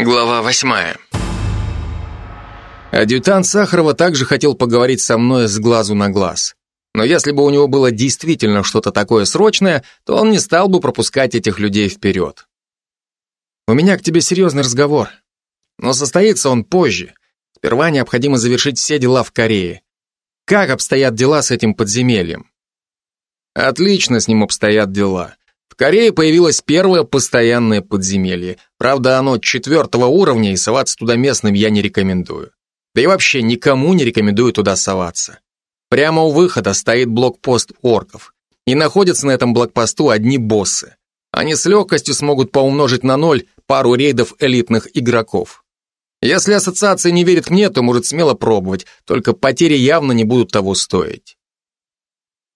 Глава восьмая. Адъютант Сахарова также хотел поговорить со мной с глазу на глаз. Но если бы у него было действительно что-то такое срочное, то он не стал бы пропускать этих людей вперед. У меня к тебе серьезный разговор. Но состоится он позже. Сперва необходимо завершить все дела в Корее. Как обстоят дела с этим подземельем? Отлично с ним обстоят дела. В Корее появилось первое постоянное подземелье. Правда, оно четвертого уровня, и соваться туда местным я не рекомендую. Да и вообще никому не рекомендую туда соваться. Прямо у выхода стоит блокпост орков. И находятся на этом блокпосту одни боссы. Они с легкостью смогут поумножить на ноль пару рейдов элитных игроков. Если ассоциация не верит мне, то может смело пробовать, только потери явно не будут того стоить.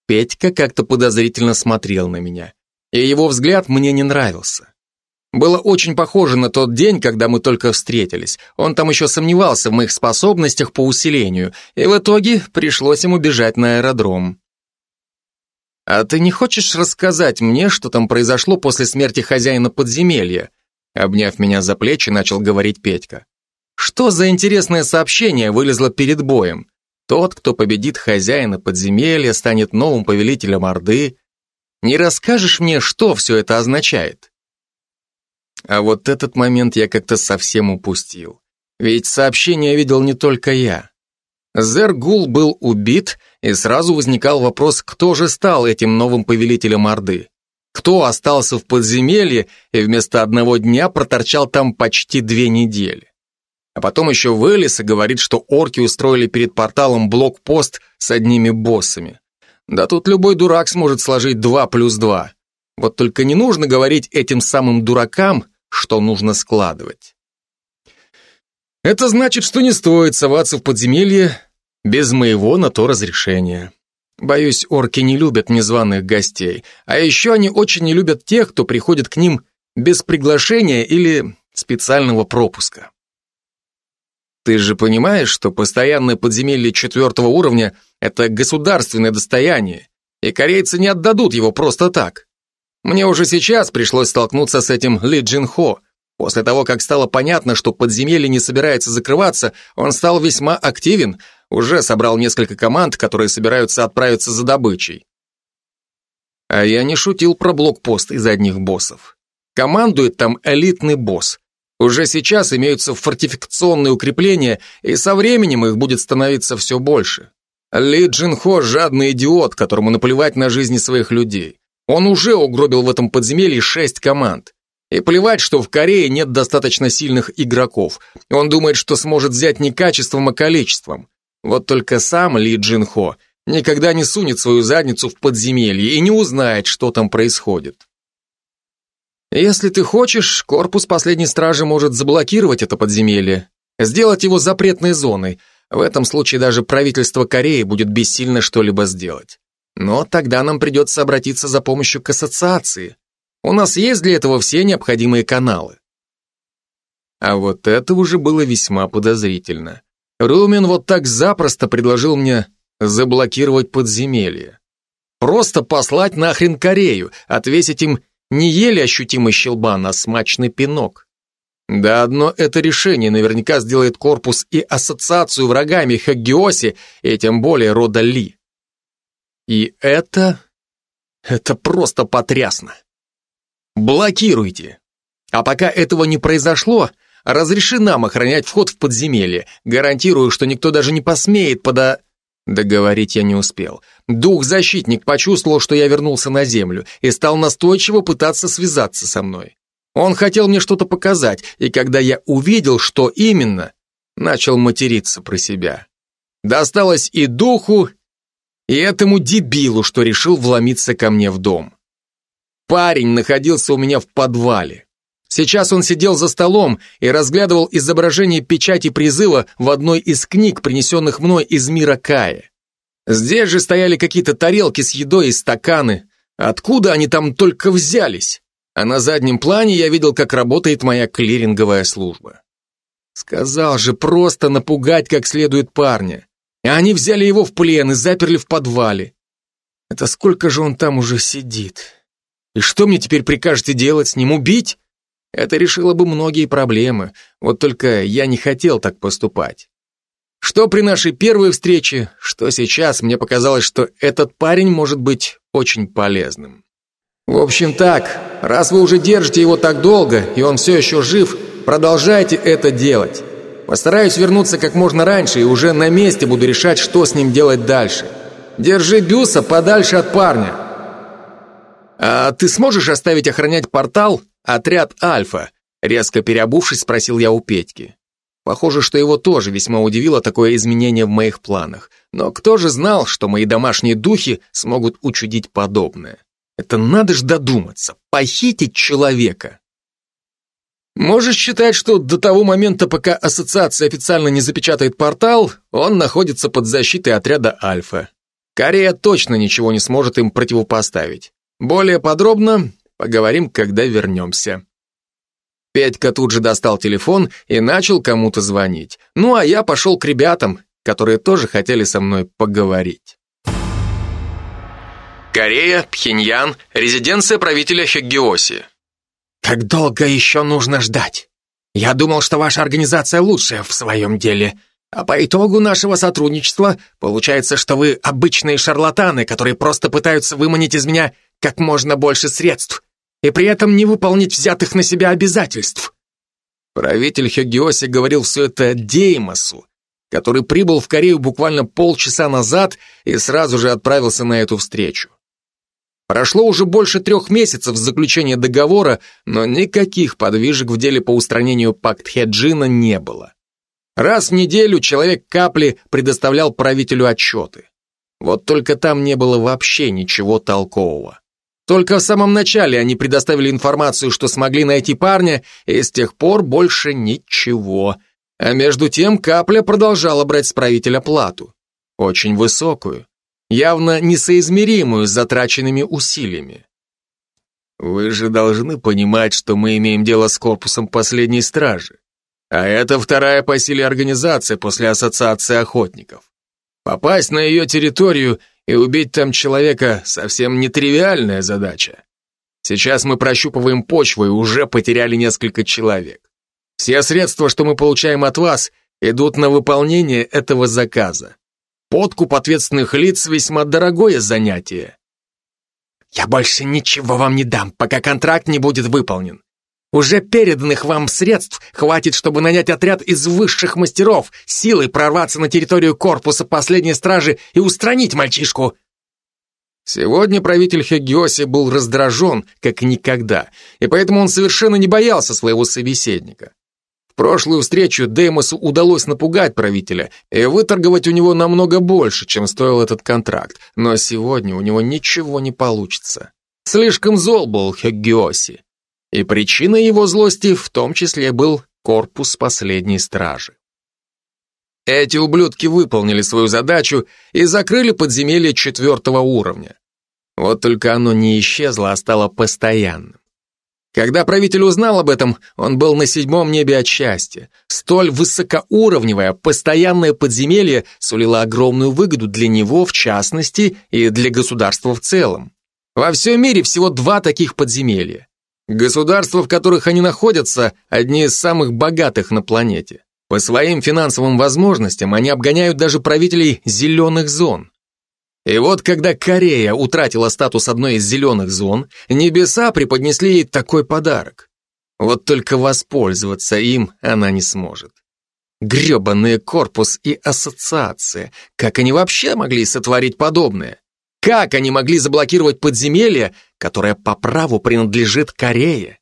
Петька как-то подозрительно смотрел на меня, и его взгляд мне не нравился. Было очень похоже на тот день, когда мы только встретились. Он там еще сомневался в моих способностях по усилению, и в итоге пришлось ему бежать на аэродром. «А ты не хочешь рассказать мне, что там произошло после смерти хозяина подземелья?» Обняв меня за плечи, начал говорить Петька. «Что за интересное сообщение вылезло перед боем? Тот, кто победит хозяина подземелья, станет новым повелителем Орды. Не расскажешь мне, что все это означает?» А вот этот момент я как-то совсем упустил. Ведь сообщение видел не только я. Зергул был убит, и сразу возникал вопрос, кто же стал этим новым повелителем Орды? Кто остался в подземелье и вместо одного дня проторчал там почти две недели? А потом еще вылез и говорит, что орки устроили перед порталом блокпост с одними боссами. Да тут любой дурак сможет сложить два плюс два. Вот только не нужно говорить этим самым дуракам, что нужно складывать. Это значит, что не стоит соваться в подземелье без моего на то разрешения. Боюсь, орки не любят незваных гостей, а еще они очень не любят тех, кто приходит к ним без приглашения или специального пропуска. Ты же понимаешь, что постоянное подземелье четвертого уровня – это государственное достояние, и корейцы не отдадут его просто так. Мне уже сейчас пришлось столкнуться с этим Ли Джин Хо. После того, как стало понятно, что подземелье не собирается закрываться, он стал весьма активен, уже собрал несколько команд, которые собираются отправиться за добычей. А я не шутил про блокпост из одних боссов. Командует там элитный босс. Уже сейчас имеются фортификационные укрепления, и со временем их будет становиться все больше. Ли Джин Хо – жадный идиот, которому наплевать на жизни своих людей. Он уже угробил в этом подземелье шесть команд. И плевать, что в Корее нет достаточно сильных игроков. Он думает, что сможет взять не качеством, а количеством. Вот только сам Ли Джин Хо никогда не сунет свою задницу в подземелье и не узнает, что там происходит. Если ты хочешь, корпус последней стражи может заблокировать это подземелье, сделать его запретной зоной. В этом случае даже правительство Кореи будет бессильно что-либо сделать. Но тогда нам придется обратиться за помощью к ассоциации. У нас есть для этого все необходимые каналы. А вот это уже было весьма подозрительно. Румен вот так запросто предложил мне заблокировать подземелье. Просто послать нахрен Корею, отвесить им не еле ощутимый щелбан, а смачный пинок. Да одно это решение наверняка сделает корпус и ассоциацию врагами Хаггиоси, и тем более рода Ли. И это... это просто потрясно. Блокируйте. А пока этого не произошло, разреши нам охранять вход в подземелье. Гарантирую, что никто даже не посмеет пода... Договорить я не успел. Дух-защитник почувствовал, что я вернулся на землю и стал настойчиво пытаться связаться со мной. Он хотел мне что-то показать, и когда я увидел, что именно, начал материться про себя. Досталось и духу, и этому дебилу, что решил вломиться ко мне в дом. Парень находился у меня в подвале. Сейчас он сидел за столом и разглядывал изображение печати призыва в одной из книг, принесенных мной из мира Кая. Здесь же стояли какие-то тарелки с едой и стаканы. Откуда они там только взялись? А на заднем плане я видел, как работает моя клиринговая служба. Сказал же просто напугать как следует парня. И они взяли его в плен и заперли в подвале. Это сколько же он там уже сидит? И что мне теперь прикажете делать с ним? Убить? это решило бы многие проблемы, вот только я не хотел так поступать. Что при нашей первой встрече, что сейчас, мне показалось, что этот парень может быть очень полезным. В общем так, раз вы уже держите его так долго, и он все еще жив, продолжайте это делать. Постараюсь вернуться как можно раньше и уже на месте буду решать, что с ним делать дальше. Держи Бюса подальше от парня. А ты сможешь оставить охранять портал отряд Альфа? Резко переобувшись, спросил я у Петьки. Похоже, что его тоже весьма удивило такое изменение в моих планах. Но кто же знал, что мои домашние духи смогут учудить подобное? Это надо ж додуматься, похитить человека. Можешь считать, что до того момента, пока ассоциация официально не запечатает портал, он находится под защитой отряда Альфа. Корея точно ничего не сможет им противопоставить. Более подробно поговорим, когда вернемся. Петька тут же достал телефон и начал кому-то звонить. Ну, а я пошел к ребятам, которые тоже хотели со мной поговорить. Корея, Пхеньян, резиденция правителя Хеггиоси. Как долго еще нужно ждать? Я думал, что ваша организация лучшая в своем деле. А по итогу нашего сотрудничества получается, что вы обычные шарлатаны, которые просто пытаются выманить из меня как можно больше средств и при этом не выполнить взятых на себя обязательств. Правитель Хёгиоси говорил все это Деймосу, который прибыл в Корею буквально полчаса назад и сразу же отправился на эту встречу. Прошло уже больше трех месяцев с заключения договора, но никаких подвижек в деле по устранению Пактхеджина не было. Раз в неделю человек капли предоставлял правителю отчеты. Вот только там не было вообще ничего толкового. Только в самом начале они предоставили информацию, что смогли найти парня, и с тех пор больше ничего. А между тем Капля продолжала брать с правителя плату. Очень высокую явно несоизмеримую с затраченными усилиями. Вы же должны понимать, что мы имеем дело с корпусом последней стражи. А это вторая по силе организация после ассоциации охотников. Попасть на ее территорию и убить там человека совсем нетривиальная задача. Сейчас мы прощупываем почву и уже потеряли несколько человек. Все средства, что мы получаем от вас, идут на выполнение этого заказа. Подкуп ответственных лиц весьма дорогое занятие. Я больше ничего вам не дам, пока контракт не будет выполнен. Уже переданных вам средств хватит, чтобы нанять отряд из высших мастеров, силой прорваться на территорию корпуса последней стражи и устранить мальчишку. Сегодня правитель Хегиоси был раздражен, как никогда, и поэтому он совершенно не боялся своего собеседника. Прошлую встречу Деймосу удалось напугать правителя и выторговать у него намного больше, чем стоил этот контракт, но сегодня у него ничего не получится. Слишком зол был Хеггиоси. И причиной его злости в том числе был корпус последней стражи. Эти ублюдки выполнили свою задачу и закрыли подземелье четвертого уровня. Вот только оно не исчезло, а стало постоянным. Когда правитель узнал об этом, он был на седьмом небе от счастья. Столь высокоуровневое, постоянное подземелье сулило огромную выгоду для него, в частности, и для государства в целом. Во всем мире всего два таких подземелья. Государства, в которых они находятся, одни из самых богатых на планете. По своим финансовым возможностям они обгоняют даже правителей зеленых зон. И вот когда Корея утратила статус одной из зеленых зон, небеса преподнесли ей такой подарок. Вот только воспользоваться им она не сможет. Гребаный корпус и ассоциация. Как они вообще могли сотворить подобное? Как они могли заблокировать подземелье, которое по праву принадлежит Корее?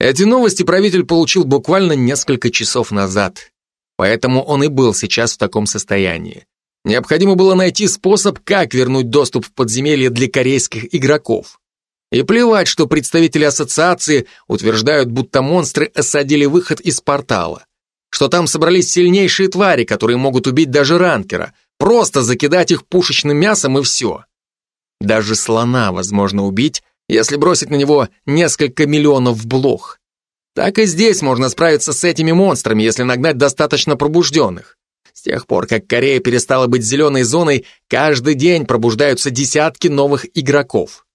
Эти новости правитель получил буквально несколько часов назад. Поэтому он и был сейчас в таком состоянии. Необходимо было найти способ, как вернуть доступ в подземелье для корейских игроков. И плевать, что представители ассоциации утверждают, будто монстры осадили выход из портала. Что там собрались сильнейшие твари, которые могут убить даже ранкера. Просто закидать их пушечным мясом и все. Даже слона возможно убить, если бросить на него несколько миллионов блох. Так и здесь можно справиться с этими монстрами, если нагнать достаточно пробужденных. С тех пор, как Корея перестала быть зеленой зоной, каждый день пробуждаются десятки новых игроков.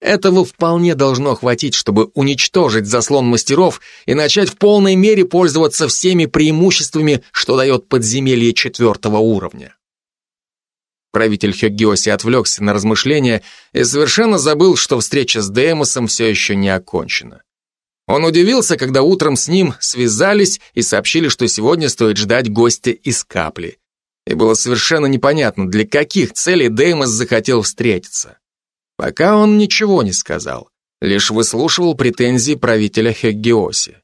Этого вполне должно хватить, чтобы уничтожить заслон мастеров и начать в полной мере пользоваться всеми преимуществами, что дает подземелье четвертого уровня. Правитель Хёггиоси отвлекся на размышления и совершенно забыл, что встреча с Деймосом все еще не окончена. Он удивился, когда утром с ним связались и сообщили, что сегодня стоит ждать гостя из капли. И было совершенно непонятно, для каких целей Деймос захотел встретиться. Пока он ничего не сказал, лишь выслушивал претензии правителя Хеггиоси.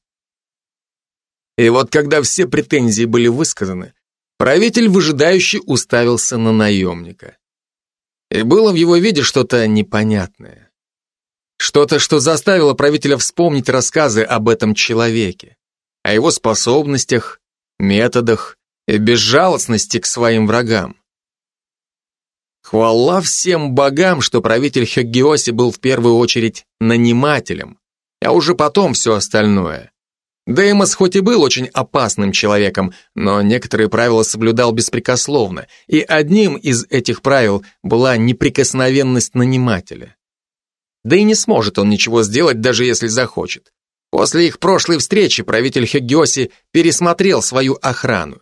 И вот когда все претензии были высказаны, правитель выжидающе уставился на наемника. И было в его виде что-то непонятное. Что-то, что заставило правителя вспомнить рассказы об этом человеке, о его способностях, методах и безжалостности к своим врагам. Хвала всем богам, что правитель Хёггиоси был в первую очередь нанимателем, а уже потом все остальное. Деймос хоть и был очень опасным человеком, но некоторые правила соблюдал беспрекословно, и одним из этих правил была неприкосновенность нанимателя. Да и не сможет он ничего сделать, даже если захочет. После их прошлой встречи правитель Хёггиоси пересмотрел свою охрану.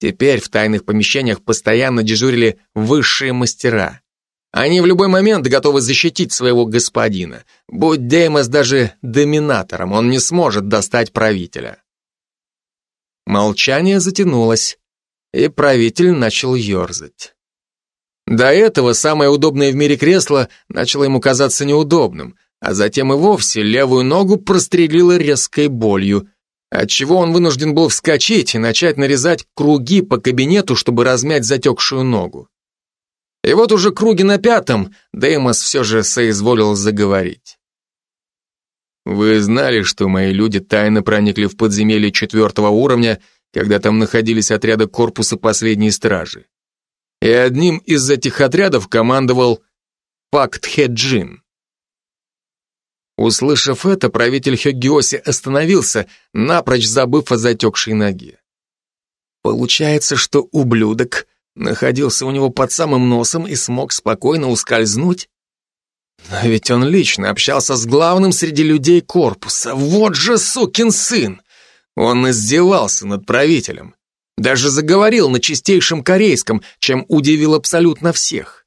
Теперь в тайных помещениях постоянно дежурили высшие мастера. Они в любой момент готовы защитить своего господина. Будь Деймос даже доминатором, он не сможет достать правителя. Молчание затянулось, и правитель начал ерзать. До этого самое удобное в мире кресло начало ему казаться неудобным, а затем и вовсе левую ногу прострелило резкой болью, отчего он вынужден был вскочить и начать нарезать круги по кабинету, чтобы размять затекшую ногу. И вот уже круги на пятом Деймос все же соизволил заговорить. Вы знали, что мои люди тайно проникли в подземелье четвертого уровня, когда там находились отряды корпуса последней стражи. И одним из этих отрядов командовал Пакт Хеджин. Услышав это, правитель Хёггиоси остановился, напрочь забыв о затекшей ноге. Получается, что ублюдок находился у него под самым носом и смог спокойно ускользнуть? Но ведь он лично общался с главным среди людей корпуса. Вот же сукин сын! Он издевался над правителем. Даже заговорил на чистейшем корейском, чем удивил абсолютно всех.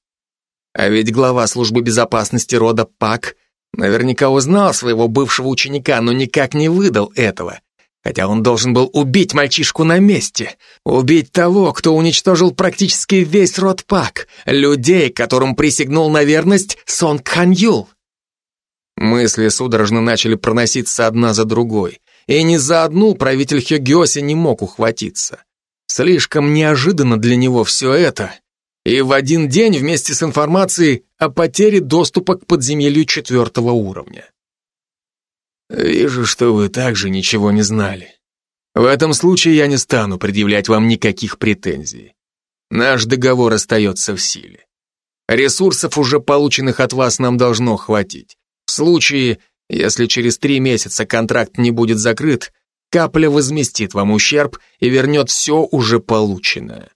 А ведь глава службы безопасности рода Пак Наверняка узнал своего бывшего ученика, но никак не выдал этого. Хотя он должен был убить мальчишку на месте. Убить того, кто уничтожил практически весь род Пак. Людей, которым присягнул на верность Сон Ханьюл. Мысли судорожно начали проноситься одна за другой. И ни за одну правитель Хёгиоси не мог ухватиться. Слишком неожиданно для него все это и в один день вместе с информацией о потере доступа к подземелью четвертого уровня. Вижу, что вы также ничего не знали. В этом случае я не стану предъявлять вам никаких претензий. Наш договор остается в силе. Ресурсов, уже полученных от вас, нам должно хватить. В случае, если через три месяца контракт не будет закрыт, капля возместит вам ущерб и вернет все уже полученное.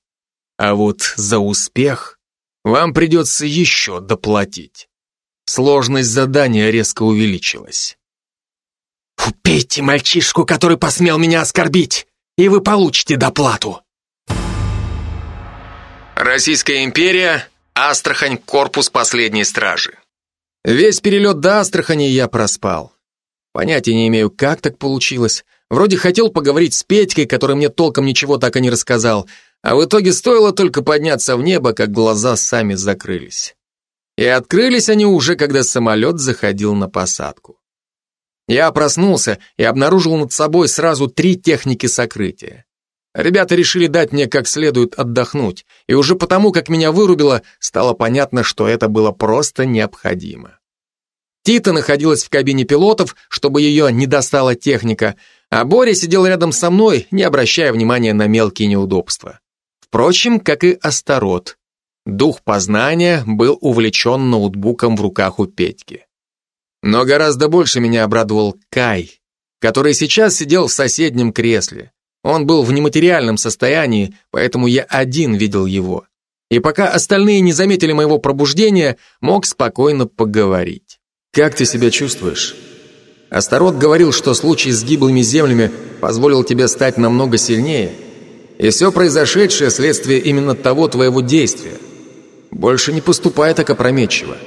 А вот за успех вам придется еще доплатить. Сложность задания резко увеличилась. «Убейте мальчишку, который посмел меня оскорбить, и вы получите доплату!» Российская империя, Астрахань, корпус последней стражи. Весь перелет до Астрахани я проспал. Понятия не имею, как так получилось. Вроде хотел поговорить с Петькой, который мне толком ничего так и не рассказал, а в итоге стоило только подняться в небо, как глаза сами закрылись. И открылись они уже, когда самолет заходил на посадку. Я проснулся и обнаружил над собой сразу три техники сокрытия. Ребята решили дать мне как следует отдохнуть, и уже потому, как меня вырубило, стало понятно, что это было просто необходимо. Тита находилась в кабине пилотов, чтобы ее не достала техника, а Боря сидел рядом со мной, не обращая внимания на мелкие неудобства. Впрочем, как и Астарот. Дух познания был увлечен ноутбуком в руках у Петьки. Но гораздо больше меня обрадовал Кай, который сейчас сидел в соседнем кресле. Он был в нематериальном состоянии, поэтому я один видел его. И пока остальные не заметили моего пробуждения, мог спокойно поговорить. Как ты себя чувствуешь? Астарот говорил, что случай с гиблыми землями позволил тебе стать намного сильнее, и все произошедшее следствие именно того твоего действия. Больше не поступай так опрометчиво.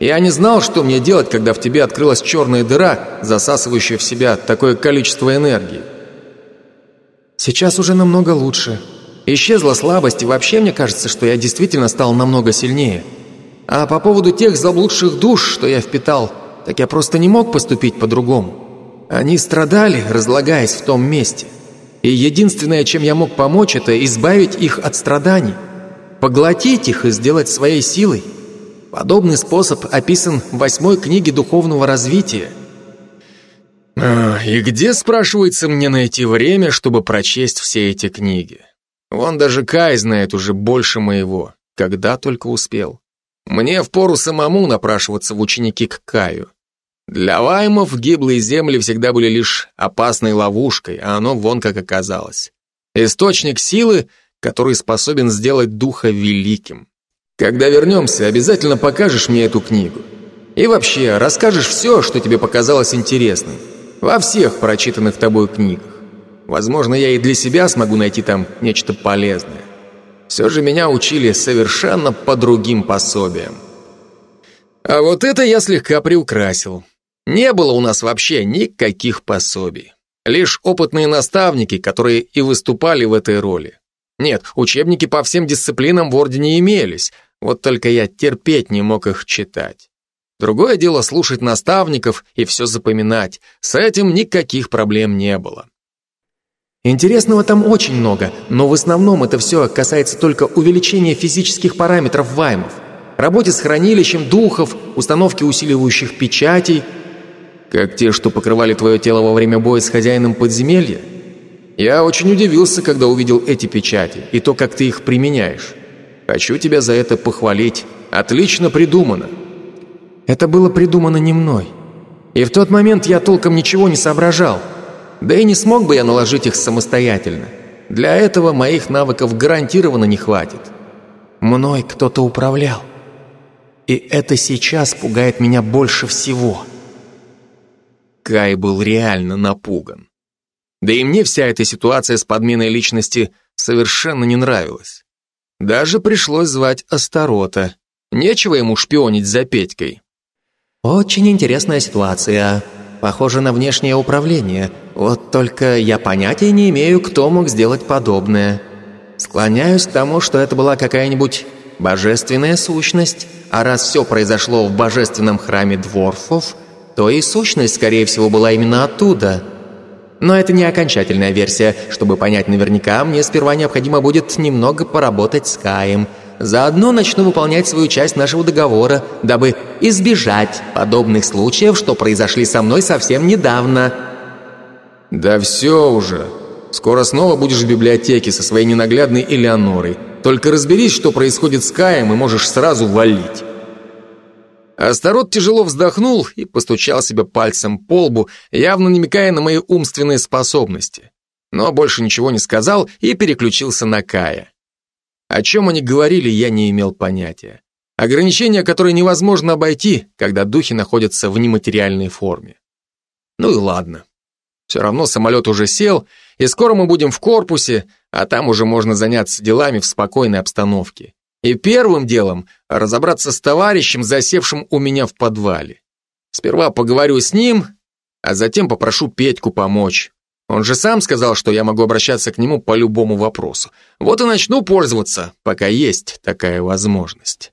Я не знал, что мне делать, когда в тебе открылась черная дыра, засасывающая в себя такое количество энергии. Сейчас уже намного лучше. Исчезла слабость, и вообще мне кажется, что я действительно стал намного сильнее. А по поводу тех заблудших душ, что я впитал, так я просто не мог поступить по-другому. Они страдали, разлагаясь в том месте. И единственное, чем я мог помочь, это избавить их от страданий. Поглотить их и сделать своей силой. Подобный способ описан в восьмой книге духовного развития. А, и где, спрашивается, мне найти время, чтобы прочесть все эти книги? Вон даже Кай знает уже больше моего, когда только успел. Мне впору самому напрашиваться в ученики к Каю. Для ваймов гиблые земли всегда были лишь опасной ловушкой, а оно вон как оказалось. Источник силы, который способен сделать духа великим. Когда вернемся, обязательно покажешь мне эту книгу. И вообще, расскажешь все, что тебе показалось интересным. Во всех прочитанных тобой книгах. Возможно, я и для себя смогу найти там нечто полезное. Все же меня учили совершенно по другим пособиям. А вот это я слегка приукрасил. Не было у нас вообще никаких пособий. Лишь опытные наставники, которые и выступали в этой роли. Нет, учебники по всем дисциплинам в Ордене имелись, вот только я терпеть не мог их читать. Другое дело слушать наставников и все запоминать. С этим никаких проблем не было. Интересного там очень много, но в основном это все касается только увеличения физических параметров ваймов, работе с хранилищем духов, установки усиливающих печатей. Как те, что покрывали твое тело во время боя с хозяином подземелья? Я очень удивился, когда увидел эти печати и то, как ты их применяешь. Хочу тебя за это похвалить. Отлично придумано. Это было придумано не мной. И в тот момент я толком ничего не соображал. Да и не смог бы я наложить их самостоятельно. Для этого моих навыков гарантированно не хватит. Мной кто-то управлял. И это сейчас пугает меня больше всего. Кай был реально напуган. Да и мне вся эта ситуация с подменой личности совершенно не нравилась. Даже пришлось звать Астарота. Нечего ему шпионить за Петькой. «Очень интересная ситуация», Похоже на внешнее управление. Вот только я понятия не имею, кто мог сделать подобное. Склоняюсь к тому, что это была какая-нибудь божественная сущность, а раз все произошло в божественном храме дворфов, то и сущность, скорее всего, была именно оттуда. Но это не окончательная версия. Чтобы понять наверняка, мне сперва необходимо будет немного поработать с Каем – Заодно начну выполнять свою часть нашего договора, дабы избежать подобных случаев, что произошли со мной совсем недавно». «Да все уже. Скоро снова будешь в библиотеке со своей ненаглядной Элеонорой. Только разберись, что происходит с Каем, и можешь сразу валить». Астарот тяжело вздохнул и постучал себя пальцем по лбу, явно намекая на мои умственные способности. Но больше ничего не сказал и переключился на Кая. О чем они говорили, я не имел понятия. Ограничения, которые невозможно обойти, когда духи находятся в нематериальной форме. Ну и ладно. Все равно самолет уже сел, и скоро мы будем в корпусе, а там уже можно заняться делами в спокойной обстановке. И первым делом разобраться с товарищем, засевшим у меня в подвале. Сперва поговорю с ним, а затем попрошу Петьку помочь. Он же сам сказал, что я могу обращаться к нему по любому вопросу. Вот и начну пользоваться, пока есть такая возможность.